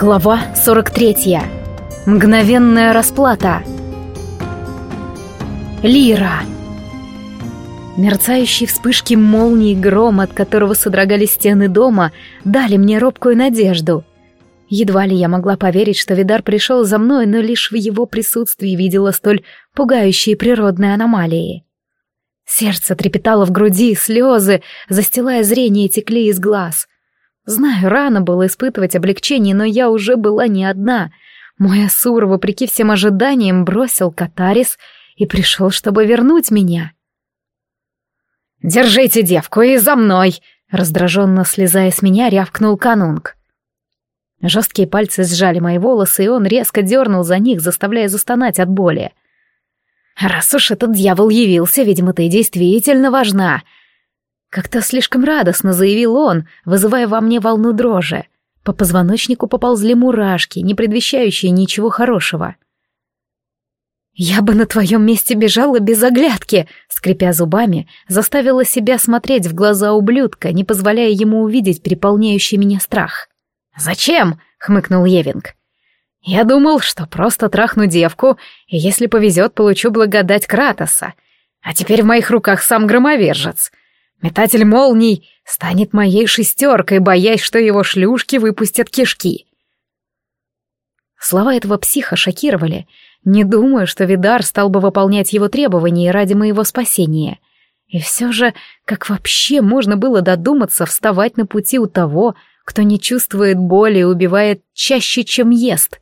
Глава 43. Мгновенная расплата. Лира. Мерцающие вспышки молний и гром, от которого содрогались стены дома, дали мне робкую надежду. Едва ли я могла поверить, что Видар пришел за мной, но лишь в его присутствии видела столь пугающие природные аномалии. Сердце трепетало в груди, слезы, застилая зрение, текли из глаз — Знаю, рано было испытывать облегчение, но я уже была не одна. Мой Асур, вопреки всем ожиданиям, бросил Катарис и пришел, чтобы вернуть меня. «Держите девку и за мной!» Раздраженно слезая с меня, рявкнул канунг. Жесткие пальцы сжали мои волосы, и он резко дернул за них, заставляя застонать от боли. «Раз уж этот дьявол явился, видимо, ты действительно важна!» Как-то слишком радостно заявил он, вызывая во мне волну дрожи. По позвоночнику поползли мурашки, не предвещающие ничего хорошего. «Я бы на твоем месте бежала без оглядки», — скрипя зубами, заставила себя смотреть в глаза ублюдка, не позволяя ему увидеть переполняющий меня страх. «Зачем?» — хмыкнул Евинг. «Я думал, что просто трахну девку, и если повезет, получу благодать Кратоса. А теперь в моих руках сам громовержец. Метатель молний станет моей шестеркой, боясь, что его шлюшки выпустят кишки. Слова этого психа шокировали. Не думаю, что Видар стал бы выполнять его требования ради моего спасения. И все же, как вообще можно было додуматься вставать на пути у того, кто не чувствует боли и убивает чаще, чем ест?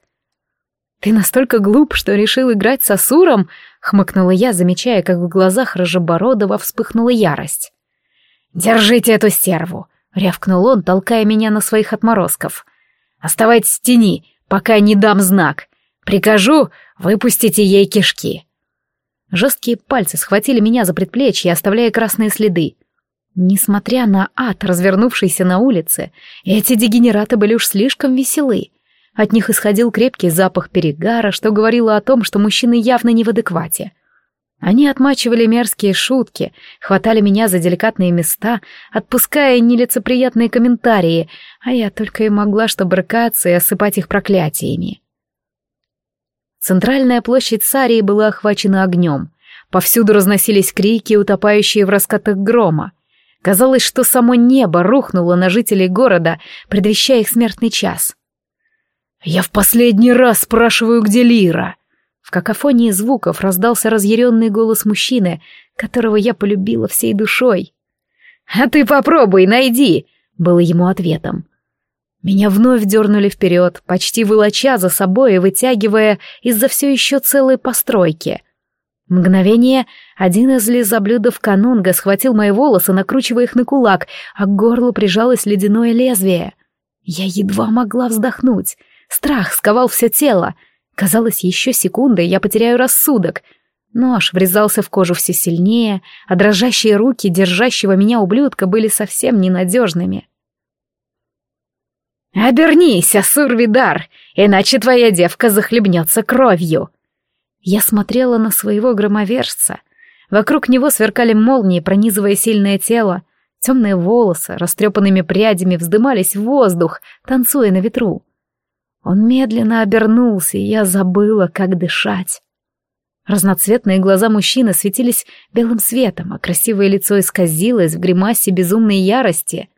«Ты настолько глуп, что решил играть с Асуром?» — хмыкнула я, замечая, как в глазах Рожебородова вспыхнула ярость. «Держите эту стерву!» — рявкнул он, толкая меня на своих отморозков. «Оставайтесь в тени, пока не дам знак. Прикажу, выпустите ей кишки». Жесткие пальцы схватили меня за предплечье, оставляя красные следы. Несмотря на ад, развернувшийся на улице, эти дегенераты были уж слишком веселы. От них исходил крепкий запах перегара, что говорило о том, что мужчины явно не в адеквате. Они отмачивали мерзкие шутки, хватали меня за деликатные места, отпуская нелицеприятные комментарии, а я только и могла что брыкаться и осыпать их проклятиями. Центральная площадь Сарии была охвачена огнем. Повсюду разносились крики, утопающие в раскатах грома. Казалось, что само небо рухнуло на жителей города, предвещая их смертный час. «Я в последний раз спрашиваю, где Лира?» В какофонии звуков раздался разъяренный голос мужчины, которого я полюбила всей душой. «А ты попробуй, найди!» — было ему ответом. Меня вновь дернули вперед, почти волоча за собой и вытягивая из-за все еще целой постройки. Мгновение один из лизоблюдов канунга схватил мои волосы, накручивая их на кулак, а к горлу прижалось ледяное лезвие. Я едва могла вздохнуть. Страх сковал все тело — Казалось, еще секунды, я потеряю рассудок. Нож врезался в кожу все сильнее, а дрожащие руки держащего меня ублюдка были совсем ненадежными. «Обернись, Асур-Видар, иначе твоя девка захлебнется кровью!» Я смотрела на своего громовержца. Вокруг него сверкали молнии, пронизывая сильное тело. Темные волосы, растрепанными прядями, вздымались в воздух, танцуя на ветру. Он медленно обернулся, и я забыла, как дышать. Разноцветные глаза мужчины светились белым светом, а красивое лицо исказилось в гримасе безумной ярости.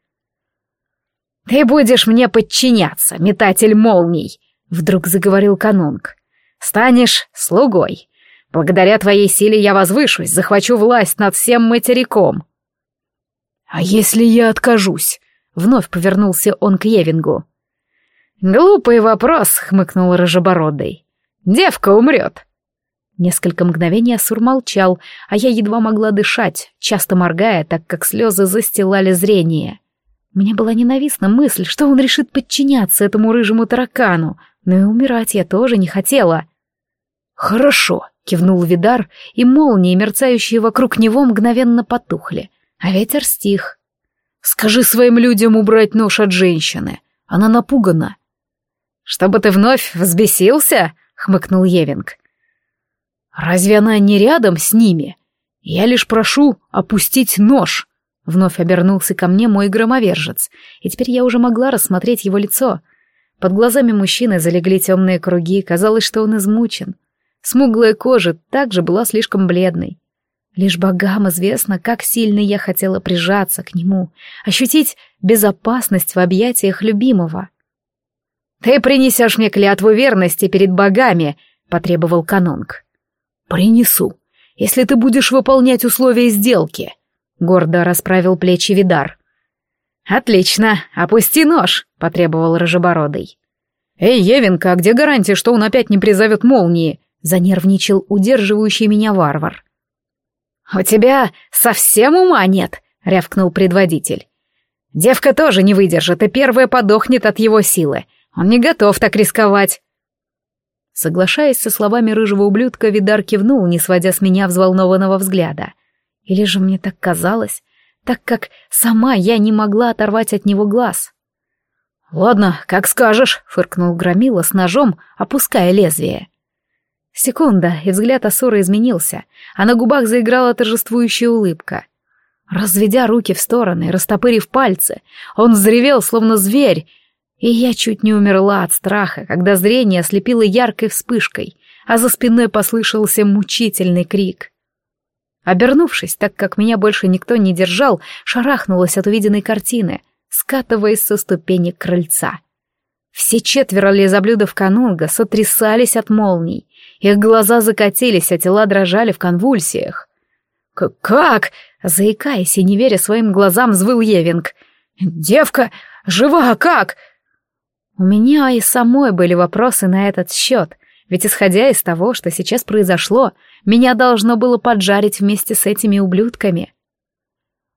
«Ты будешь мне подчиняться, метатель молний!» — вдруг заговорил канунг. «Станешь слугой. Благодаря твоей силе я возвышусь, захвачу власть над всем материком». «А если я откажусь?» — вновь повернулся он к Евингу. «Глупый вопрос», — хмыкнул Рыжебородый. «Девка умрет». Несколько мгновений Асур молчал, а я едва могла дышать, часто моргая, так как слезы застилали зрение. Мне была ненавистна мысль, что он решит подчиняться этому рыжему таракану, но и умирать я тоже не хотела. «Хорошо», — кивнул Видар, и молнии, мерцающие вокруг него, мгновенно потухли, а ветер стих. «Скажи своим людям убрать нож от женщины. Она напугана. «Чтобы ты вновь взбесился?» — хмыкнул Евинг. «Разве она не рядом с ними? Я лишь прошу опустить нож». Вновь обернулся ко мне мой громовержец, и теперь я уже могла рассмотреть его лицо. Под глазами мужчины залегли темные круги, казалось, что он измучен. Смуглая кожа также была слишком бледной. Лишь богам известно, как сильно я хотела прижаться к нему, ощутить безопасность в объятиях любимого. «Ты принесешь мне клятву верности перед богами», — потребовал канонг. «Принесу, если ты будешь выполнять условия сделки», — гордо расправил плечи Видар. «Отлично, опусти нож», — потребовал Рыжебородый. «Эй, Евенка, а где гарантия, что он опять не призовет молнии?» — занервничал удерживающий меня варвар. «У тебя совсем ума нет», — рявкнул предводитель. «Девка тоже не выдержит и первая подохнет от его силы. Он не готов так рисковать». Соглашаясь со словами рыжего ублюдка, Видар кивнул, не сводя с меня взволнованного взгляда. Или же мне так казалось, так как сама я не могла оторвать от него глаз. «Ладно, как скажешь», — фыркнул Громила с ножом, опуская лезвие. Секунда, и взгляд Асура изменился, а на губах заиграла торжествующая улыбка. Разведя руки в стороны, растопырив пальцы, он взревел, словно зверь, и я чуть не умерла от страха, когда зрение ослепило яркой вспышкой, а за спиной послышался мучительный крик. Обернувшись, так как меня больше никто не держал, шарахнулась от увиденной картины, скатываясь со ступенек крыльца. Все четверо лизоблюдов канунга сотрясались от молний. Их глаза закатились, а тела дрожали в конвульсиях. «Как?» — заикаясь и не веря своим глазам, взвыл Евинг. «Девка жива, как?» У меня и самой были вопросы на этот счет, ведь исходя из того, что сейчас произошло, меня должно было поджарить вместе с этими ублюдками.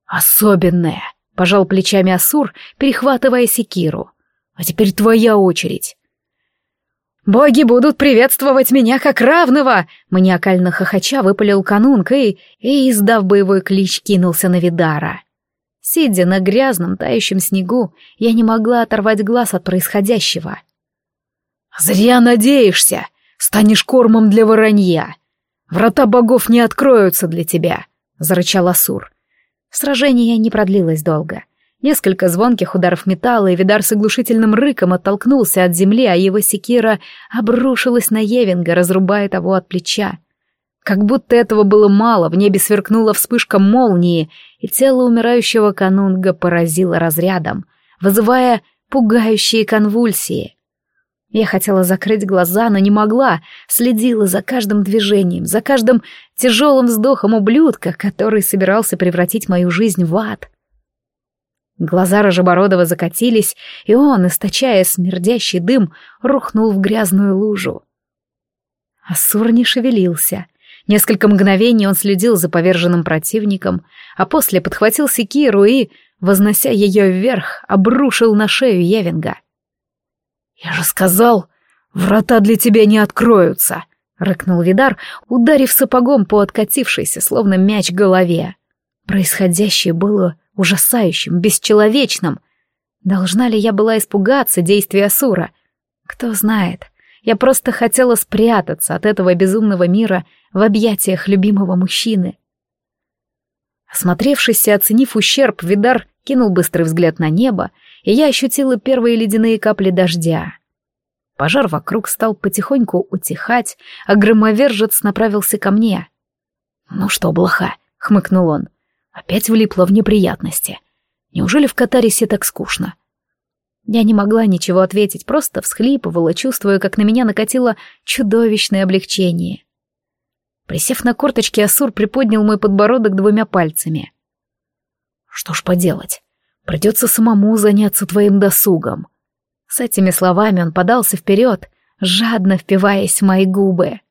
«Особенное!» — пожал плечами Асур, перехватывая секиру. «А теперь твоя очередь!» «Боги будут приветствовать меня как равного!» Маниакально хохоча выпалил канунка и, и, издав боевой клич, кинулся на Видара. Сидя на грязном, тающем снегу, я не могла оторвать глаз от происходящего. «Зря надеешься! Станешь кормом для воронья! Врата богов не откроются для тебя!» — зарычал Асур. Сражение не продлилось долго. Несколько звонких ударов металла, и Видар с оглушительным рыком оттолкнулся от земли, а его секира обрушилась на Евинга, разрубая того от плеча. Как будто этого было мало, в небе сверкнула вспышка молнии, и тело умирающего канунга поразило разрядом, вызывая пугающие конвульсии. Я хотела закрыть глаза, но не могла, следила за каждым движением, за каждым тяжелым вздохом ублюдка, который собирался превратить мою жизнь в ад. Глаза Рожебородова закатились, и он, источая смердящий дым, рухнул в грязную лужу. Ассур не шевелился. Несколько мгновений он следил за поверженным противником, а после подхватил секиру и, вознося ее вверх, обрушил на шею Евинга. «Я же сказал, врата для тебя не откроются!» — рыкнул Видар, ударив сапогом по откатившейся, словно мяч, голове. Происходящее было ужасающим, бесчеловечным. Должна ли я была испугаться действия Асура? Кто знает. Я просто хотела спрятаться от этого безумного мира в объятиях любимого мужчины. Осмотревшись и оценив ущерб, Видар кинул быстрый взгляд на небо и я ощутила первые ледяные капли дождя. Пожар вокруг стал потихоньку утихать, а громовержец направился ко мне. «Ну что, блоха?» — хмыкнул он. «Опять влипла в неприятности. Неужели в Катарисе так скучно?» Я не могла ничего ответить, просто всхлипывала, чувствуя, как на меня накатило чудовищное облегчение. Присев на корточки, Асур приподнял мой подбородок двумя пальцами. «Что ж поделать? Придется самому заняться твоим досугом. С этими словами он подался вперед, жадно впиваясь в мои губы.